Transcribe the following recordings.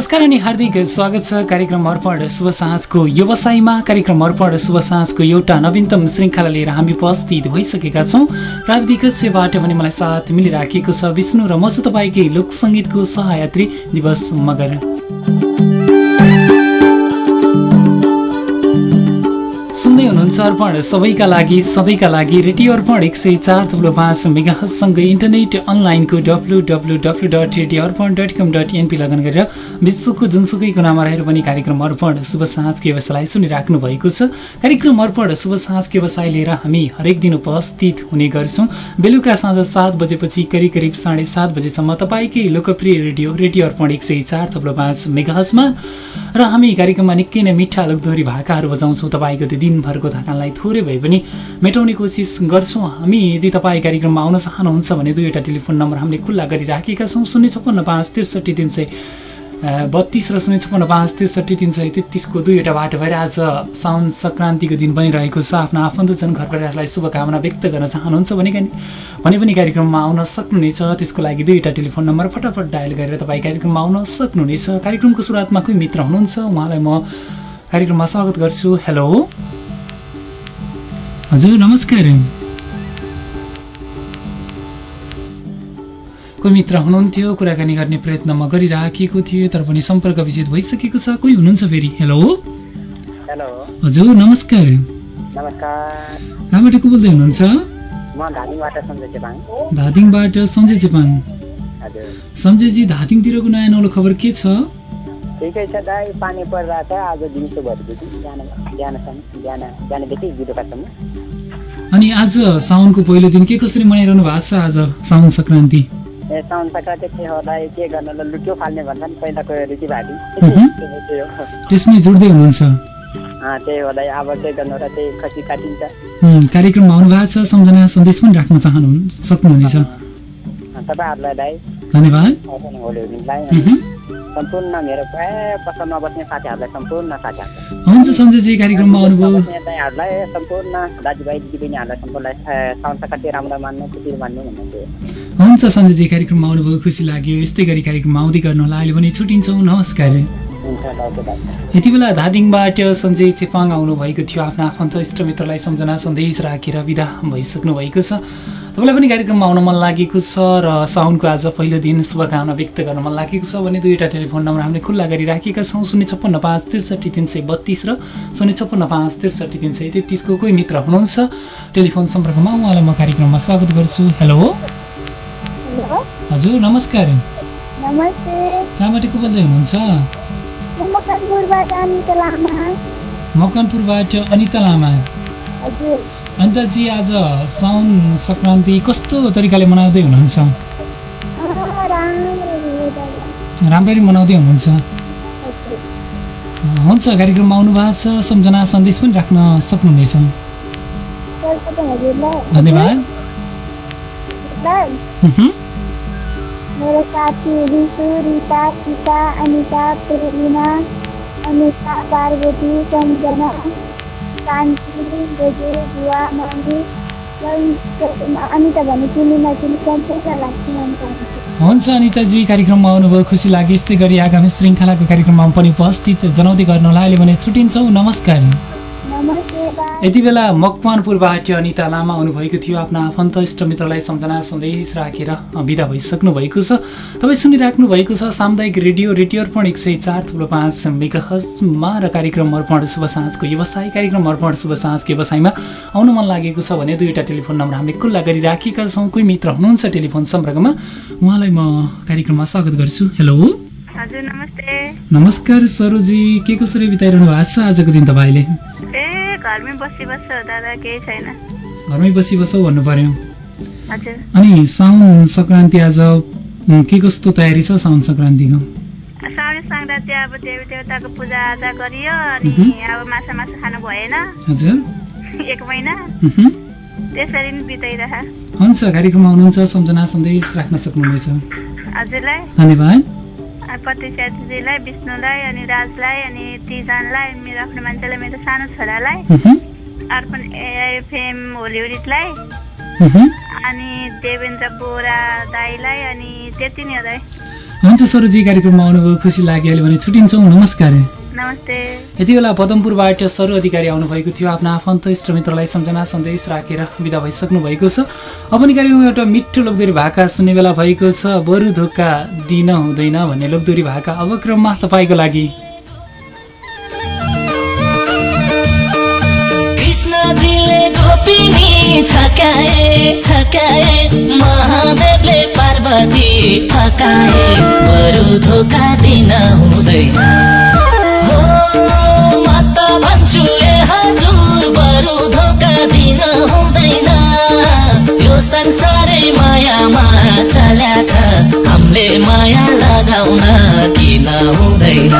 नमस्कार अनि हार्दिक स्वागत छ कार्यक्रम अर्पण शुभ साँझको व्यवसायमा। कार्यक्रम अर्पण शुभ साँझको एउटा नवीनतम श्रृङ्खला लिएर हामी उपस्थित भइसकेका छौँ। प्राविधिक सेवाबाट पनि मलाई साथ मिलिराखेको छ विष्णु र म छु तपाईँकै लोकसङ्गीतको सहयात्री दिवस मगर। सुन्दै हुनुहुन्छ अर्पण। सबैका लागि सधैँका लागि रेडियो अर्पण एक सय चार थुप्रो पाँच मेगासँगै इन्टरनेट अनलाइनको W W W dot radio Arpan dot com dot NP log on गरेर विश्वको जुनसुकै कुनामा रहेर पनि कार्यक्रम अर्पण शुभ साँझको व्यवसायलाई सुनिराख्नु भएको छ। कार्यक्रम अर्पण शुभ साँझको व्यवसाय लिएर हामी हरेक दिन उपस्थित हुने गर्छौँ। बेलुका साँझ सात बजेपछि करिब करिब साढे सात बजेसम्म तपाईँकै लोकप्रिय रेडियो रेडियो अर्पण एक सय चार थप्लो पाँच मेगाहजमा र हामी कार्यक्रममा निकै नै मिठा लोकदोहोरी भाकाहरू बजाउँछौँ। तपाईँको त्यो दिनभरको थकानलाई थोरै भए पनि मेटाउने कोसिस गर्छौँ। हामी यदि तपाईँ कार्यक्रममा आउन चाहनुहुन्छ भने दुईवटा टेलिफोन नम्बर हामीले खुल्ला गरिराखेका छौँ। शून्य छप्पन्न पाँच त्रिसठी तिन सय बत्तिस र शून्य छप्पन्न पाँच त्रिसठी तिन सय तेत्तिसको दुईवटा बाटो भएर आज साउन सङ्क्रान्तिको दिन पनि रहेको छ। आफ्नो आफन्तजन घर परिवारलाई शुभकामना व्यक्त गर्न चाहनुहुन्छ भने भने पनि कार्यक्रममा आउन सक्नुहुनेछ। त्यसको लागि दुईवटा टेलिफोन नम्बर फटाफट डायल गरेर तपाईँ कार्यक्रममा आउन सक्नुहुनेछ। कार्यक्रमको सुरुवातमा कोही मित्र हुनुहुन्छ? उहाँलाई म कार्यक्रममा स्वागत गर्छु। हेलो हजुर नमस्कार। कोही मित्र हुनुहुन्थ्यो कुराकानी गर्ने प्रयत्न म गरिराखेको थिएँ तर पनि सम्पर्क विजित भइसकेको छ। कोही हुनुहुन्छ फेरि? हेलो हेलो हजुर नमस्कार। नमस्कार। कहाँबाट को बोल्दै हुनुहुन्छ धादिङबाट सञ्जय चेपाङ सञ्जयजी धादिङतिरको नयाँ नौलो खबर के छ? ठिकै छ दाइ पानी परिरहेको छ। आज दिउँसो भएदेखि बिहान बिहानसम्म बिहान बिहानदेखि बेलुकासम्म अनि आज साउनको पहिलो दिन के कसरी मनाइरहनु भएको छ आज साउन सङ्क्रान्ति? ए साउन सङ्क्रान्ति के होला के गर्न ल लुट्यो फाल्ने भन्छ नि पहिलाको रीतिभाती हो त्यसमै जुट्दै हुनुहुन्छ। त्यही होला अब के गर्नु र त्यही खसी काटिन्छ। कार्यक्रममा आउनु भएको छ। सम्झना सन्देश पनि राख्न चाहनु सक्नुहुनेछ। तपाईँहरूलाई दाइ धन्यवाद। सम्पूर्ण मेरो प्राय पसलमा बस्ने साथीहरूलाई सम्पूर्ण साथीहरूलाई हुन्छ सञ्जयजी कार्यक्रममा दाइहरूलाई सम्पूर्ण दाजुभाइ दिदीबहिनीहरूलाई सम्पूर्णलाई राम्रो मान्नु खुसी मान्नु भन्ने थियो हुन्छ सञ्जयजी कार्यक्रममा आउनुभयो खुसी लाग्यो। यस्तै गरी कार्यक्रममा आउँदै गर्नुहोला। अहिले भने छुट्टिन्छौँ। नमस्कार। यति बेला धादिङबाट सञ्जय चेपाङ आउनुभएको थियो। आफ्ना आफन्त इष्टमित्रलाई सम्झना सन्देश राखेर विदा भइसक्नु भएको छ। तपाईँलाई पनि कार्यक्रममा आउन मन लागेको छ र साउनको आज पहिलो दिन शुभकामना व्यक्त गर्न मन लागेको छ भने दुईवटा टेलिफोन नम्बर हामीले खुल्ला गरिराखेका छौँ। शून्य छप्पन्न पाँच त्रिसठी तिन सय बत्तिस र शून्य छप्पन्न पाँच त्रिसठी तिन सय तेत्तिसको कोही मित्र हुनुहुन्छ। टेलिफोन सम्पर्कमा उहाँलाई म कार्यक्रममा स्वागत गर्छु। हेलो। हजुर नमस्कार। नमस्ते। कहाँबाट को बोल्दै हुनुहुन्छ? मकनपुरबाट अनिता लामा। अनिताजी आज साउन सङ्क्रान्ति कस्तो तरिकाले मनाउँदै हुनुहुन्छ? राम्ररी मनाउँदै हुनुहुन्छ? हुन्छ कार्यक्रममा आउनु भएको छ सम्झना सन्देश पनि राख्न सक्नुहुनेछ। धन्यवाद। मेरो साथी रिसु रिता सीता अनिता प्रेमिना अनिता पार्वती सम्झना शान्ति बोजू बुवा मम्मी र अनिता हुन्छ अनिताजी कार्यक्रममा आउनुभयो खुसी लाग्यो। यस्तै गरी आगामी श्रृङ्खलाको कार्यक्रममा पनि उपस्थित जनाउँदै गर्नुहोला। अहिले भने छुट्टिन्छौँ नमस्कार। यति बेला मकवानपुरबाट अनिता लामा आउनुभएको थियो। आफ्ना आफन्त इष्टमित्रलाई सम्झना सन्देश राखेर विदा भइसक्नु भएको छ। तपाईँ सुनिराख्नु भएको छ सामुदायिक रेडियो रेडियो अर्पण एक सय चार थुप्रो पाँच मेगाहजमा र कार्यक्रम अर्पण शुभ साँझको व्यवसाय कार्यक्रम अर्पण शुभ साँझको व्यवसायमा आउनु मन लागेको छ भने दुईवटा टेलिफोन नम्बर हामीले खुल्ला गरिराखेका छौँ। कोही मित्र हुनुहुन्छ टेलिफोन सम्पर्कमा? उहाँलाई म कार्यक्रममा स्वागत गर्छु। हेलो। नमस्कार सरोजी के कसरी बिताइरहनु भएको छ आजको दिन तपाईँले? घरमै बसी बस्छ दादा केही छैन। घरमै बसी बसौ भन्नु पर्यो। अनि साउन सङ्क्रान्ति आज के कस्तो तयारी छ साउन सङ्क्रान्तिको? साउने सङ्क्रान्ति अब देवी देवताको पूजा आजा गरियो अनि। अब माछा मासु खानु भएन। हजुर। एक महिना। त्यसरी नै बिताइरह। हुन्छ कार्यक्रममा हुनुहुन्छ सम्झना सन्देश राख्न सक्नुहुनेछ। हजुरलाई। धन्यवाद। पत्रिका दिदीलाई विष्णुलाई अनि राजलाई अनि तिजनलाई मेरो आफ्नो मान्छेलाई मेरो सानो छोरालाई। अर्पण एएफएम होलिउडलाई उहुँ। अनि देवेन्द्र बोरा दाईलाई अनि त्यति नै दाई हुन्छ सरोजी कार्यक्रममा आउनुभयो खुसी लाग्यो अहिले भने छुट्टिन्छौँ नमस्कार यति बेला पदमपुरबाट सर अधिकारी आउनुभएको थियो। आफ्नो आफन्त इष्टमित्रलाई सम्झना सन्देश राखेर विदा भइसक्नु भएको छ। अब नि कार्यक्रममा एउटा मिठो लोकदोरी भाका सुन्ने बेला भएको छ। बरु धोका दिन हुँदैन भन्ने लोकदोरी भाका अब क्रममा तपाईँको लागि। कृष्णजीले गोपिनी छकाए छकाए महादेवले पार्वती फकाए बरु धोका दिन हुँदैन। भन्छु हजुर बरु धोका दिन हुँदैन। यो संसारै मायामा चल्या छ। हामीले माया लगाउन किन हुँदैन?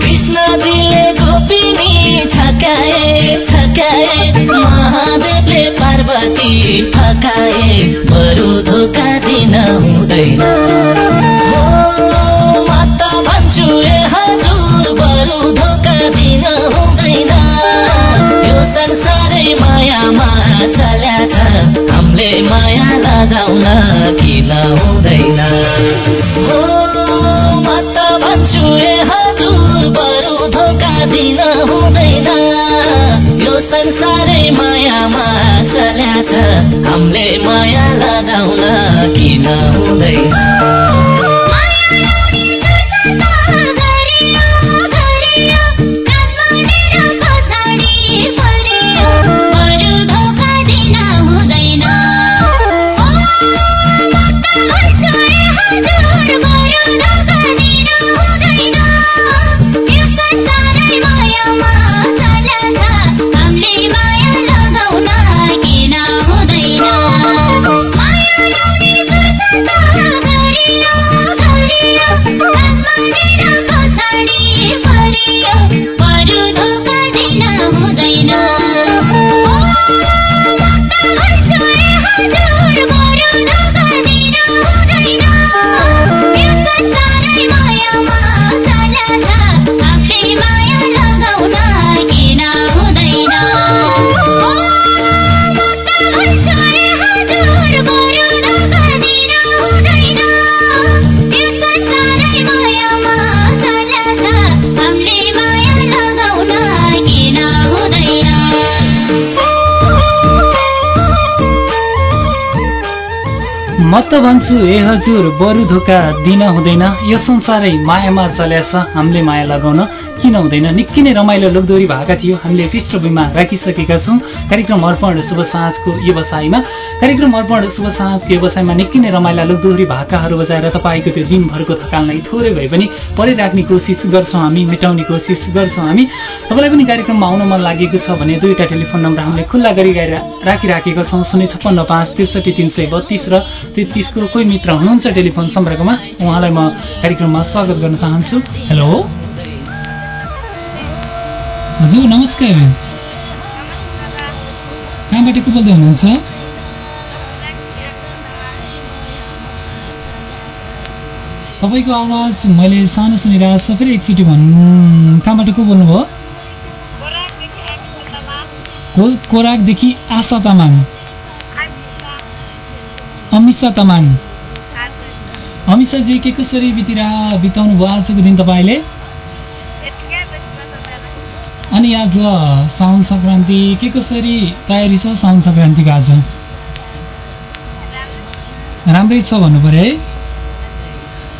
कृष्णजीले गोपिनी छकाए छकाए महादेवले पार्वती फकाए बरु धोका दिन हुँदैन। हो भन्छु ए हजुर। बरु धोका दिन हुँदैन। यो संसारै मायामा चल्या छ। हामीले माया लगाउन किन हुँदैन? हो भन्छु ए हजुर बरु धोका दिन हुँदैन। यो संसारै मायामा चल्या छ। हामीले माया लगाउन किन हुँदैन? त भन्छु ए हजुर बरु धोका दिन हुँदैन। यो संसारै मायामा चल्याछ हामीले माया लगाउन किन हुँदैन? निकै नै रमाइलो लोकदोरी भएका थियो। हामीले पृष्ठभूमिमा राखिसकेका छौँ। कार्यक्रम अर्पण शुभ साँझको व्यवसायमा। कार्यक्रम अर्पण शुभ साँझको व्यवसायमा निकै नै रमाइला लोकदोरी भाकाहरू बजाएर तपाईँको त्यो दिनभरको थकानलाई थोरै भए पनि परिराख्ने कोसिस गर्छौँ हामी मेटाउने कोसिस गर्छौँ हामी। तपाईँलाई पनि कार्यक्रममा आउन मन लागेको छ भने दुईवटा टेलिफोन नम्बर हामीले खुल्ला गरी राखिराखेका छौँ। शून्य छप्पन्न पाँच त्रिसठी तिन सय बत्तिस र तेत्तिसको कोही मित्र हुनुहुन्छ टेलिफोन सम्पर्कमा उहाँलाई म कार्यक्रममा स्वागत गर्न चाहन्छु। हेलो। हजुर नमस्कार। कहाँबाट को बोल्दै हुनुहुन्छ? तपाईँको आवाज मैले सानो सुनिरहेको छ फेरि एकचोटि भन्नु कहाँबाट को बोल्नुभयो? को कोराकदेखि आशा तामाङ। अमिषा तामाङ। अमिषाजी के कसरी बितिरा बिताउनु भयो आजको दिन तपाईँले? अनि आज साउन सङ्क्रान्ति के कसरी तयारी छ साउन सङ्क्रान्तिको आज? राम्रै छ भन्नु पऱ्यो है।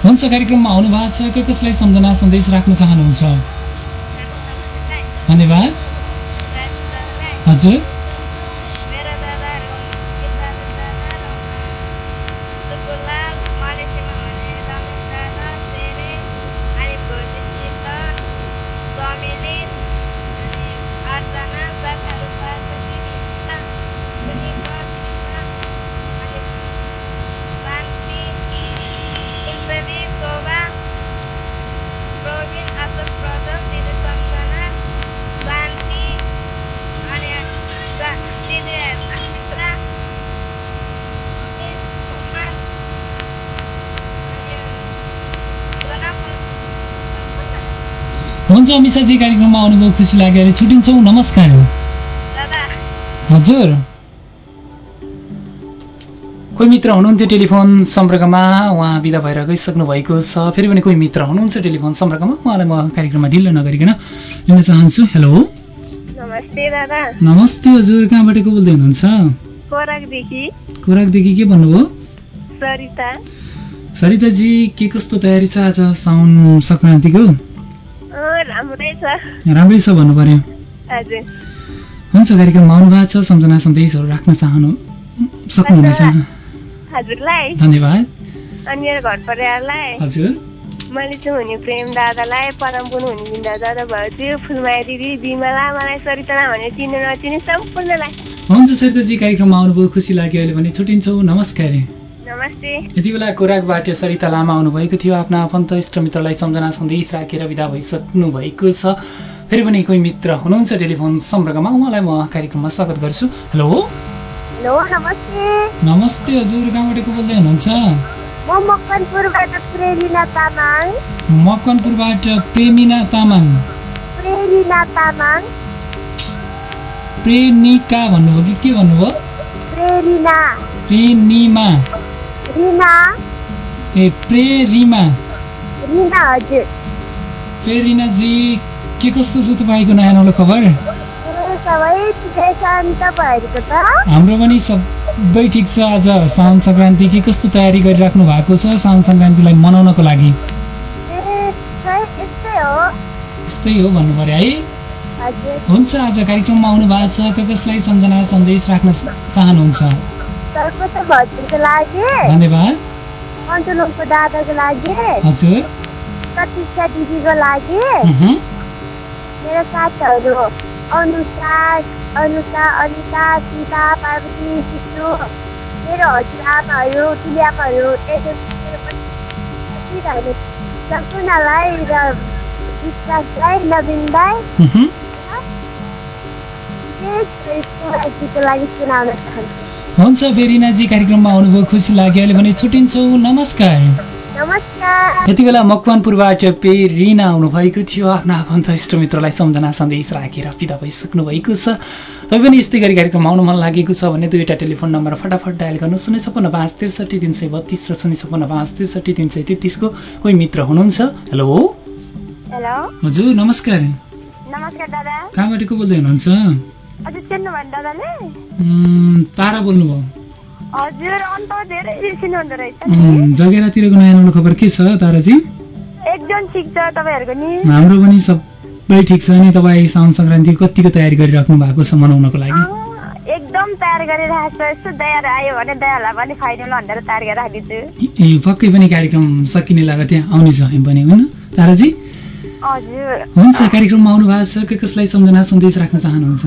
हुन्छ कार्यक्रममा आउनु भएको छ। के कसलाई सम्झना सन्देश राख्न चाहनुहुन्छ? धन्यवाद। हजुर मेरो दादाहरू किसानु दादा र सुकुलाल मलेसियामा भने रमेश दादा सेरे अनि भोलि शीतल समिलिन अनि आठजना साथीहरू पार्वती गीता सुनिकर गीता अनि शान्ति इन्द्रवी शोभा प्रवीण अशोक प्रदम दिदी सम्झना शान्ति अनि दिदी अमित्रा कुमार हुन्छ अमिषाजी कार्यक्रममा आउनुभयो खुसी लाग्यो अहिले छुट्टिन्छौँ नमस्कार हजुर। कोही मित्र हुनुहुन्थ्यो टेलिफोन सम्पर्कमा? उहाँ विदा भएर गइसक्नु भएको छ। फेरि पनि कोही मित्र हुनुहुन्छ टेलिफोन सम्पर्कमा? उहाँलाई म कार्यक्रममा ढिलो नगरिकन लिन चाहन्छु। हेलो। नमस्ते दादा। नमस्ते हजुर। कहाँबाट को बोल्दै हुनुहुन्छ? खोराकदेखि के भन्नुभयो? सरिता। सरिताजी के कस्तो तयारी छ आज? साउन सङ्क्रान्तिको राम्रै छ। भन्नु पर्यो। हुन्छ कार्यक्रममा आउनु भएको छ सम्झना सन्देशहरू राख्न चाहनु सक्नुहुनेछ। धन्यवाद अनि मेरो घर परिवारलाई हजुर। मैले चाहिँ हुने प्रेम दादालाई पदमपुर हुने बिन्दा दादा भाउजू फुलमाया दिदी बिमला मलाई सरिता भने चिन्नु नचिने सम्पूर्णलाई। हुन्छ सरिताजी कार्यक्रममा आउनुभयो खुसी लाग्यो अहिले भने छुट्टिन्छौँ। नमस्कार। नमस्ते। यति बेला कोराकबाट सरिता लामा आउनुभएको थियो। आफ्ना आफन्त इष्टमित्रलाई सम्झना सन्देश राखेर विदा भइसक्नु भएको छ। फेरि पनि कोही मित्र हुनुहुन्छ टेलिफोन सम्पर्कमा? उहाँलाई म कार्यक्रममा स्वागत गर्छु। हेलो? हेलो नमस्ते। नमस्ते हजुर कहाँबाट को बोल्दै हुनुहुन्छ? म मकनपुरबाट प्रेरिना तामाङ। मकनपुरबाट प्रेमिना तामाङ। प्रेरिना तामाङ। प्रेनिका भन्नुभयो कि के भन्नुभयो? प्रेरिना प्रेनिमा रिना ए प्रेरिमा रिना हजुर. प्रेरिनाजी के कस्तो छ तपाईँको नयाँ नौलो खबर? हाम्रो पनि सबै ठिक छ आज साउन सङ्क्रान्ति। के कस्तो तयारी गरिराख्नु भएको छ साउन सङ्क्रान्तिलाई मनाउनको लागि? यस्तै हो। भन्नु पर्यो है। हुन्छ आज कार्यक्रममा आउनु भएको छ। कसलाई सम्झना सन्देश राख्न चाहनुहुन्छ? सर्वप्रथम हजुरको लागि। धन्यवाद। अन्तुलुङको दादाको लागि। हजुर। प्रतीक्षा दिदीको लागि। मेरो साथीहरू अनुषा अनुषा अनिता सीता पार्वती सिसु मेरो हजुरआमाहरू ठुलिआमाहरू सम्पूर्णलाई र विश्वासलाई नवीनलाई। विशेष लागि सुनाउन चाहन्छु। हुन्छ फेरिनाजी कार्यक्रममा आउनुभयो खुसी लाग्यो। अहिले भने छुट्टिन्छौँ नमस्कार। नमस्कार। यति बेला मकवानपुरबाट पेरिना आउनुभएको थियो। आफ्नो आफन्त इष्टमित्रलाई सम्झना सन्देश राखेर विदा भइसक्नु भएको छ। तपाईँ पनि यस्तै गरी कार्यक्रममा आउनु मन लागेको छ भने दुईवटा टेलिफोन नम्बर फटाफट डायल गर्नु शून्य छप्पन्न पाँच त्रिसठी तिन सय बत्तिस र शून्य छप्पन्न पाँच त्रिसठी तिन सय तेत्तिसको कोही मित्र हुनुहुन्छ? हेलो? हेलो। हजुर नमस्कार। नमस्कार दादा। कहाँबाट को बोल्दै हुनुहुन्छ? तारा बोल्नुभयो। जगेरातिरको नयाँ नौलो खबर के छ ताराजी? एकदम ठिक छ तपाईँहरूको नि? हाम्रो पनि सबै ठिक छ नि तपाईँ साउन सङ्क्रान्ति कतिको तयारी गरिराख्नु भएको छ मनाउनको लागि? एकदम तयार गरिरहेको छु यस्तो दयार आयो भने दयालाई पनि फाइनल भनेर तयार गरेर राखिदिन्छु ए पक्कै पनि कार्यक्रम सकिने लाग्यो त्यहाँ आउनेछ हामी पनि होइन ताराजी? हुन्छ कार्यक्रममा आउनु भएको छ कसलाई सम्झना सन्देश राख्न चाहनुहुन्छ?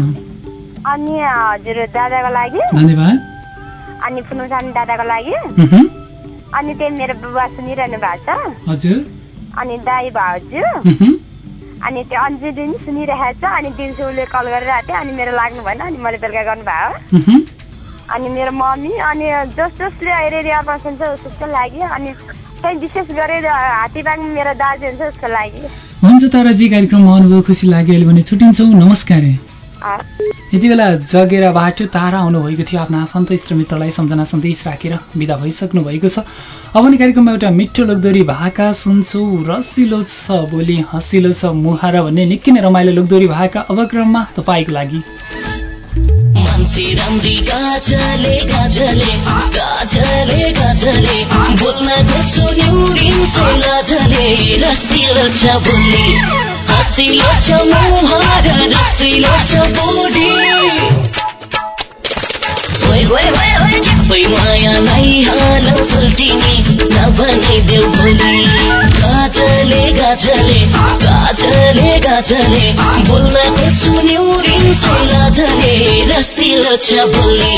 अनि हजुर दादाको लागि। अनि पुनुसानी दादाको लागि। अनि त्यही मेरो बुबा सुनिरहनु भएको छ। हजुर। अनि दाई भाउजू। अनि त्यो अन्जु दिन सुनिरहेको छ। अनि दिउँसो उसले कल गरिरहेको थियो। अनि मेरो लाग्नु भएन। अनि मैले बेलुका गर्नुभयो। अनि मेरो मम्मी। अनि जस जसले रेडियो अर्पण छ उसको लागि। अनि त्यही विशेष गरेर हात्तीबाङ मेरो दाजु हुन्छ उसको लागि। हुन्छ ताराजी कार्यक्रममा आउनुभयो खुसी लाग्यो। अहिले भने छुट्टिन्छौँ। नमस्कार। यति बेला जगेराबाट तारा आउनुभएको थियो आफ्नो आफन्त इष्टमित्रलाई सम्झना सन्देश राखेर विदा भइसक्नु भएको छ। अब नि कार्यक्रममा एउटा मिठो लोकदोरी भाका सुन्छौ रसिलो छ बोली हँसिलो छ मुहार भन्ने निकै नै रमाइलो लोकदोरी भाका अवक्रममा तपाईँको लागि। मान्छे राम्री गाजले गाजले गाजले गाजले बोल्न खोज्छु निउरिन्छ लाजले रसिलो छ बोली हँसिलो छ मुहार रसिलो छ बोली झिप्पै मायालाई हालौ सुल्टिनी नभनी देऊ भोलि गाजले गाजले गाजले गाजले बोल्न खोज्छु निउरिन्छ लाजले रसिलो छ बोली।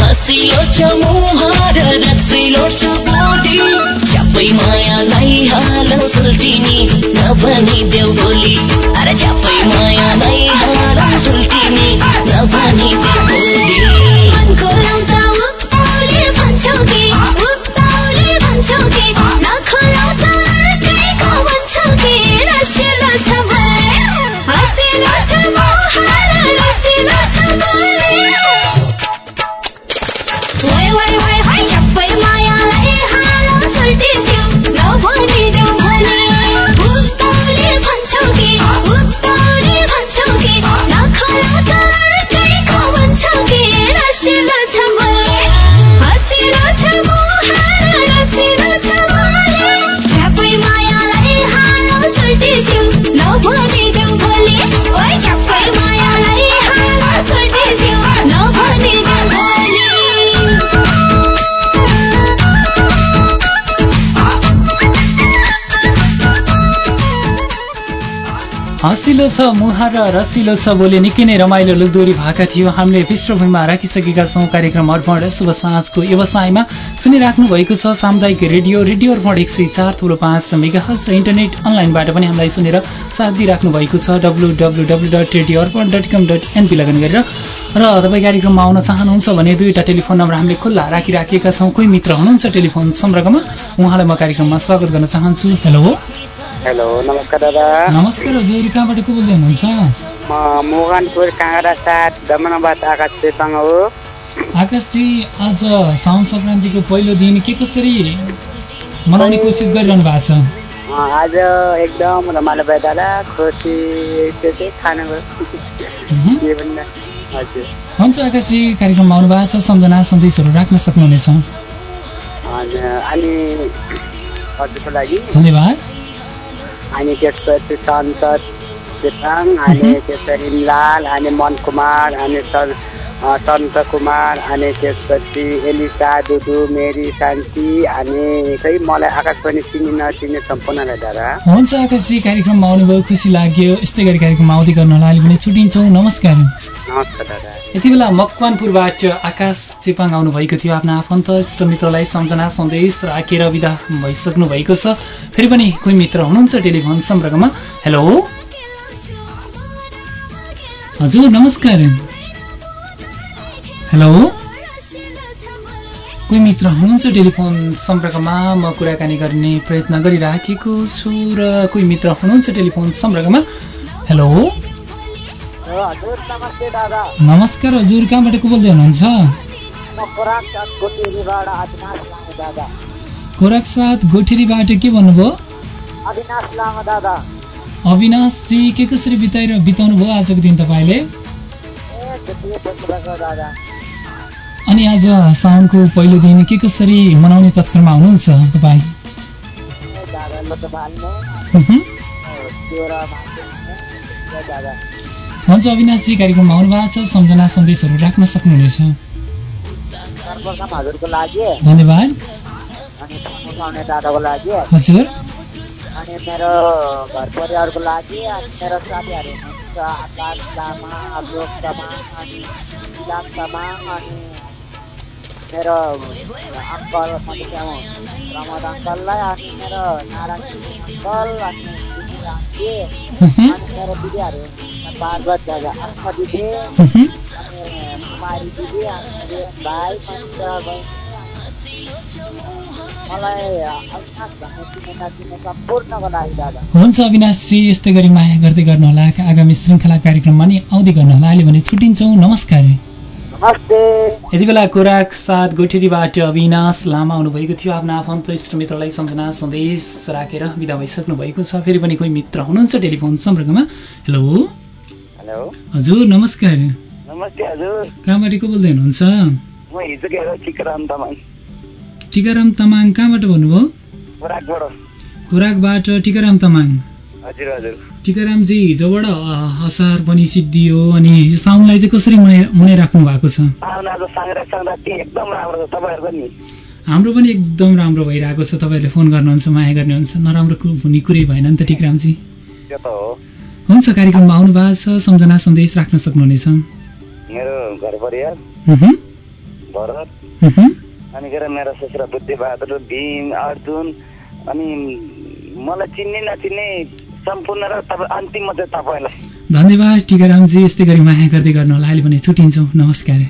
हँसिलो छ मुहार रसिलो छ बोली। झ्यापै मायालाई हालौ सुल्टिनी नभनी देऊ भोलि अरे झ्यापै मायालाई हालौ सुल्टिनी नभनी कि नखलाउँदा Why, why, why, why, chappai maya lai, halo sulti siu. हँसिलो छ मुहार र रसिलो छ बोले निकै नै रमाइलो लुकदोरी भएका थियो। हामीले पृष्ठभूमिमा राखिसकेका छौँ। कार्यक्रम अर्पण शुभ साँझको व्यवसायमा सुनिराख्नु भएको छ सामुदायिक रेडियो रेडियो अर्पण एक सय चार थुलो पाँच मेगाहज र इन्टरनेट अनलाइनबाट पनि हामीलाई सुनेर साथ दिइराख्नु भएको छ। W W W dot radio Arpan dot com dot NP log on गरेर। र तपाईँ कार्यक्रममा आउन चाहनुहुन्छ भने दुईवटा टेलिफोन नम्बर हामीले खुल्ला राखिराखेका छौँ। कोही मित्र हुनुहुन्छ टेलिफोन सम्पर्कमा? उहाँलाई म कार्यक्रममा स्वागत गर्न चाहन्छु। हेलो। हेलो नमस्कार दादा नमस्कार हजुर कहाँबाट को बोल्दै हुनुहुन्छ? म मोहनपुर काँगडा साथ दमनबाट आकाश चेपाङ हो। आकाशजी आज साउन सङ्क्रान्तिको पहिलो दिन के कसरी मनाउने कोसिस गरिरहनु भएको छ? आज एकदम रमाइलो भयो दादा। खुसी त्यो चाहिँ खानु हजुर। हुन्छ आकाशजी कार्यक्रममा आउनु भएको छ। सम्झना सन्देशहरू राख्न सक्नुहुनेछ। अनि हजुरको लागि धन्यवाद। अनि त्यसपछि चेपाङ अनि त्यसपछि रिमलाल अनि मन कुमार अनि सर सन्त कुमार अनि त्यसपछि एलिसा दुदु मेरी शान्ति अनि खै मलाई आकाशवाणी चिनी नचिने सम्पूर्णलाई दादा हुन्छ आकाशजी कार्यक्रममा आउनुभयो खुसी लाग्यो। यस्तै गरी कार्यक्रममा आउँदै गर्नु होला अहिले भने छुट्टिन्छौँ नमस्कार। नमस्कार दादा। यति बेला मकवानपुरबाट आकाश चेपाङ आउनुभएको थियो। आफ्ना आफन्त इष्ट मित्रलाई सम्झना सन्देश राखेर विदा भइसक्नु भएको छ। फेरि पनि कोही मित्र हुनुहुन्छ टेलिफोन सम्पर्कमा? हेलो? हजुर नमस्कार। हेलो? कोही मित्र हुनुहुन्छ टेलिफोन सम्पर्कमा? म कुराकानी गर्ने प्रयत्न गरिराखेको छु र कोही मित्र हुनुहुन्छ टेलिफोन सम्पर्कमा? हेलो? नमस्कार हजुर कहाँबाट को बोल्दै हुनुहुन्छ? खोराक साथ गोठेरीबाट के भन्नुभयो? अविनाशजी के कसरी बिताएर बिताउनु भयो आजको दिन तपाईँले? अनि आज साउनको पहिलो दिन के कसरी मनाउने तत्परमा हुनुहुन्छ तपाईँ? हुन्छ अविनाशजी कार्यक्रममा आउनु भएको छ। सम्झना सन्देशहरू राख्न सक्नुहुनेछ। धन्यवाद। हजुर। अनि मेरो घर परिवारको लागि अनि मेरो साथीहरू हुनुहुन्छ आकाश लामा अशोक तामाङ अनि इलाम तामाङ अनि मेरो अङ्कल मधुश्याम प्रमोद अङ्कललाई अनि मेरो नारायण अङ्कल अनि दिदी। अनि मेरो दिदीहरू पार्वत दादा आत्मा दिदी। अनि कुमारी दिदी अनि भाइ मलाई अविनाश भन्ने चिने नचिने सम्पूर्णको लागि दादा। हुन्छ अविनाशजी यस्तै गरी माया गर्दै गर्नुहोला। आगामी श्रृङ्खला कार्यक्रममा नि आउँदै गर्नुहोला। अहिले भने छुट्टिन्छौँ। नमस्कार। यति बेला कोराक साथ गोठेरीबाट अविनाश लामा आउनुभएको थियो। आफ्ना आफन्त इष्ट मित्रलाई सम्झना सन्देश राखेर विदा भइसक्नु भएको छ। फेरि पनि कोही मित्र हुनुहुन्छ टेलिफोन सम्पर्कमा? हेलो? हेलो? हजुर नमस्कार। नमस्ते हजुर। कहाँबाट को बोल्दै हुनुहुन्छ? टिकराम तामाङ। कहाँबाट भन्नुभयो खोराकबाट टिकाराम तामाङ। टिकारामजी हिजोबाट असार पनि सिद्धियो अनि साउनलाई चाहिँ कसरी मनाइ मनाइराख्नु भएको छ? हाम्रो पनि एकदम राम्रो भइरहेको छ तपाईँहरूले फोन गर्नुहुन्छ माया गर्नुहुन्छ नराम्रो हुने कुरै भएन नि त टिकरामजी। हुन्छ कार्यक्रममा आउनु भएको छ सम्झना सन्देश राख्न सक्नुहुनेछ। मेरो घर परिवार भरत। अनि मेरो ससुरा बुद्धिबहादुर भीम अर्जुन अनि मलाई चिन्ने नचिन्ने सम्पूर्ण र तपाईँ अन्तिममा चाहिँ तपाईँलाई। धन्यवाद टिकारामजी यस्तै गरी माया गर्दै गर्नुहोला अहिले भने छुट्टिन्छौँ। नमस्कार।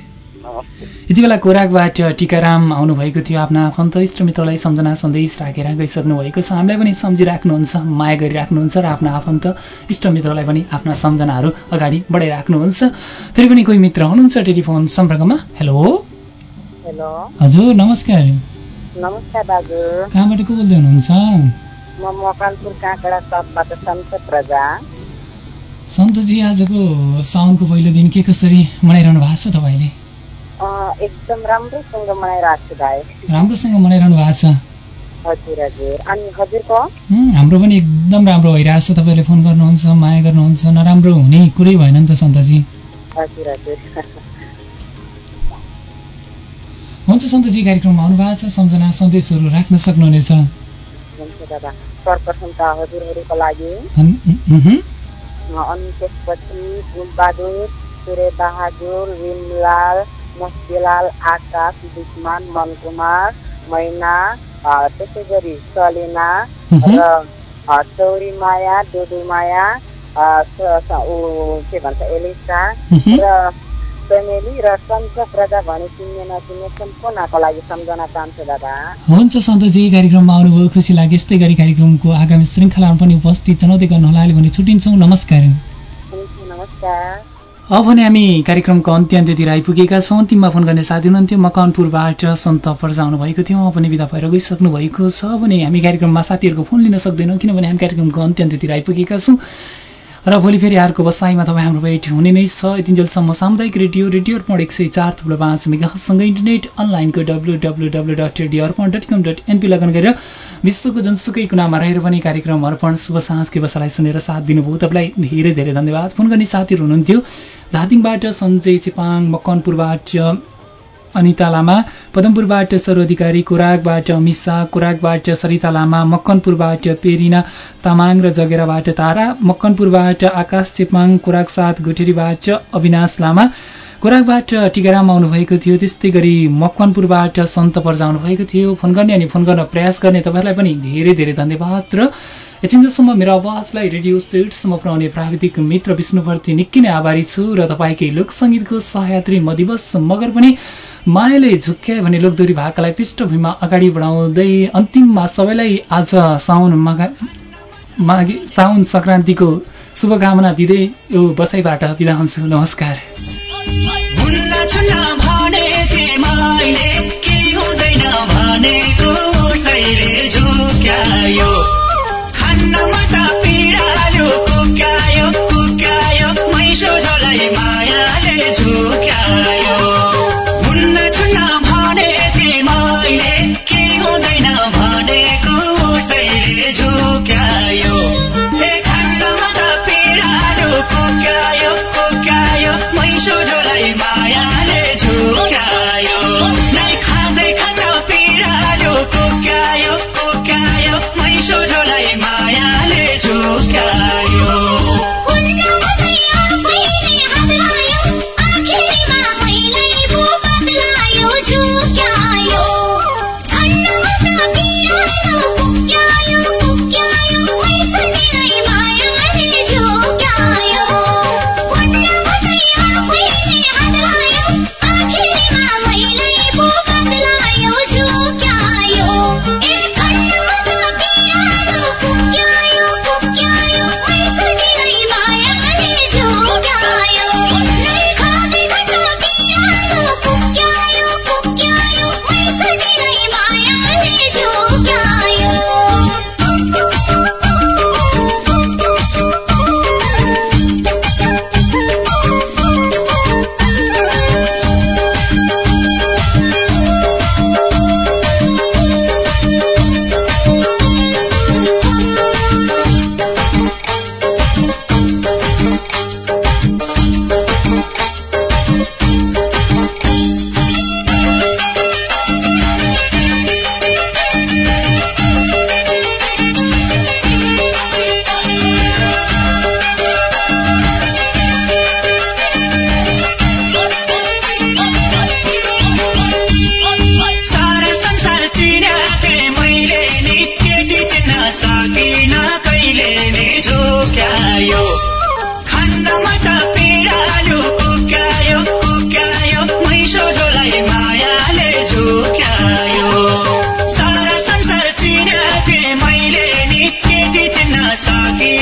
यति बेला कोराकबाट टिकाराम आउनुभएको थियो। आफ्ना आफन्त इष्ट मित्रलाई सम्झना सन्देश राखेर गइसक्नु भएको छ। हामीलाई पनि सम्झिराख्नुहुन्छ माया गरिराख्नुहुन्छ र आफ्ना आफन्त इष्ट मित्रलाई पनि आफ्ना सम्झनाहरू अगाडि बढाइराख्नुहुन्छ। फेरि पनि कोही मित्र हुनुहुन्छ टेलिफोन सम्पर्कमा? हेलो? हेलो। हजुर नमस्कार। नमस्कार दाजु। कहाँबाट को बोल्दै हुनुहुन्छ? म मकनपुर काँकडा सबबाट सन्त प्रजा। सन्तजी आजको साउनको पहिलो दिन के कसरी मनाइरहनु भएको छ तपाईँले? एकदम राम्रोसँग मनाइरहेको छु भाइ। राम्रोसँग मनाइरहनु भएको छ। हजुर हजुर। अनि हजुरको? हाम्रो पनि एकदम राम्रो भइरहेछ। तपाईँले फोन गर्नुहुन्छ माया गर्नुहुन्छ। नराम्रो हुने कुरै भएन नि त सन्तजी। हजुर हजुर। हुन्छ सन्तजी कार्यक्रममा आउनु भएको छ। सम्झना सन्देशहरू राख्न सक्नुहुनेछ। हुन्छ दादा सर्वप्रथम त हजुरहरूको लागि अन- त्यसपछि गुलबहादुर सूर्य बहादुर रिमलाल मुस्किलाल आकाश दुश्मन मनकुमार मैना त्यसै गरी सलिना। र चौरी माया डुडु माया अँ, स- स- ऊ के भन्छ एलिसा। र फेमिली र प्रजा भने चिन्ने नचिन्ने सम्पूर्णको लागि सम्झना चाहन्छु दादा हुन्छ सन्तजी कार्यक्रममा आउनुभयो खुसी लाग्यो। यस्तै गरी कार्यक्रमको आगामी श्रृङ्खलामा पनि उपस्थित जनाउँदै गर्नुहोला अहिले भने छुट्टिन्छौँ नमस्कार। नमस्कार। अब भने हामी कार्यक्रमको अन्त्य अन्त्यतिर आइपुगेका छौँ। अन्तिममा फोन गर्ने साथी हुनुहुन्थ्यो। मकनपुरबाट सन्त पर्जाउनु भएको थियो। उहाँ पनि विदा भएर गइसक्नु भएको छ। भने हामी कार्यक्रममा साथीहरूको फोन लिन सक्दैनौँ। किनभने हामी कार्यक्रमको अन्त्य अन्त्यतिर आइपुगेका छौँ। र भोलि फेरि अर्को बसाइमा तपाईँ हाम्रो भेट हुने नै छ। यतिन्जेलसम्म सामुदायिक रेडियो रेडियो अर्पण एक सय चार थुप्रो पाँच मेगासँगै इन्टरनेट अनलाइनको W W W dot radio Arpan dot com dot NP log on गरेर विश्वको जनसुकै कुनामा रहेर पनि कार्यक्रम अर्पण शुभ साँझको बसालाई सुनेर साथ दिनुभयो। तपाईँलाई धेरै धेरै धन्यवाद। फोन गर्ने साथीहरू हुनुहुन्थ्यो। धादिङबाट सञ्जय चेपाङ मकनपुरबाट अनिता लामा पदमपुरबाट सर अधिकारी कोराकबाट अमित शाह कोराकबाट सरिता लामा मक्कनपुरबाट पेरिना तामाङ र जगेराबाट तारा मक्कनपुरबाट आकाश चेपाङ कोराक साथ गुठेरीबाट अविनाश लामा कोराकबाट टिकाराम आउनुभएको थियो त्यस्तै गरी मकवानपुरबाट सन्त पर्जाउनु भएको थियो। फोन गर्ने अनि फोन गर्न प्रयास गर्ने तपाईँहरूलाई पनि धेरै धेरै धन्यवाद। र यतिन्जेलसम्म मेरो आवाजलाई रेडियो सेटसम्म पुर्याउने प्राविधिक मित्र विष्णुप्रति निकै नै आभारी छु र तपाईँकै लोकसङ्गीतको सहयात्री म दिवस मगर पनि मायाले झुक्क्यायो भने लोकदोरी भाकालाई पृष्ठभूमिमा अगाडि बढाउँदै अन्तिममा सबैलाई आज साउन मगा माघे साउन सङ्क्रान्तिको शुभकामना दिँदै यो बसाइबाट बिदा हुन्छु। नमस्कार। भनेको झुक्यायो। खान्नमा कुकायो खण्डमा त पिँडालु कुकायो कुकायो मैसो जोलाई मायाले झुक्यायो सारा संसार चिनाथे मैले नि केटी चिन्न सके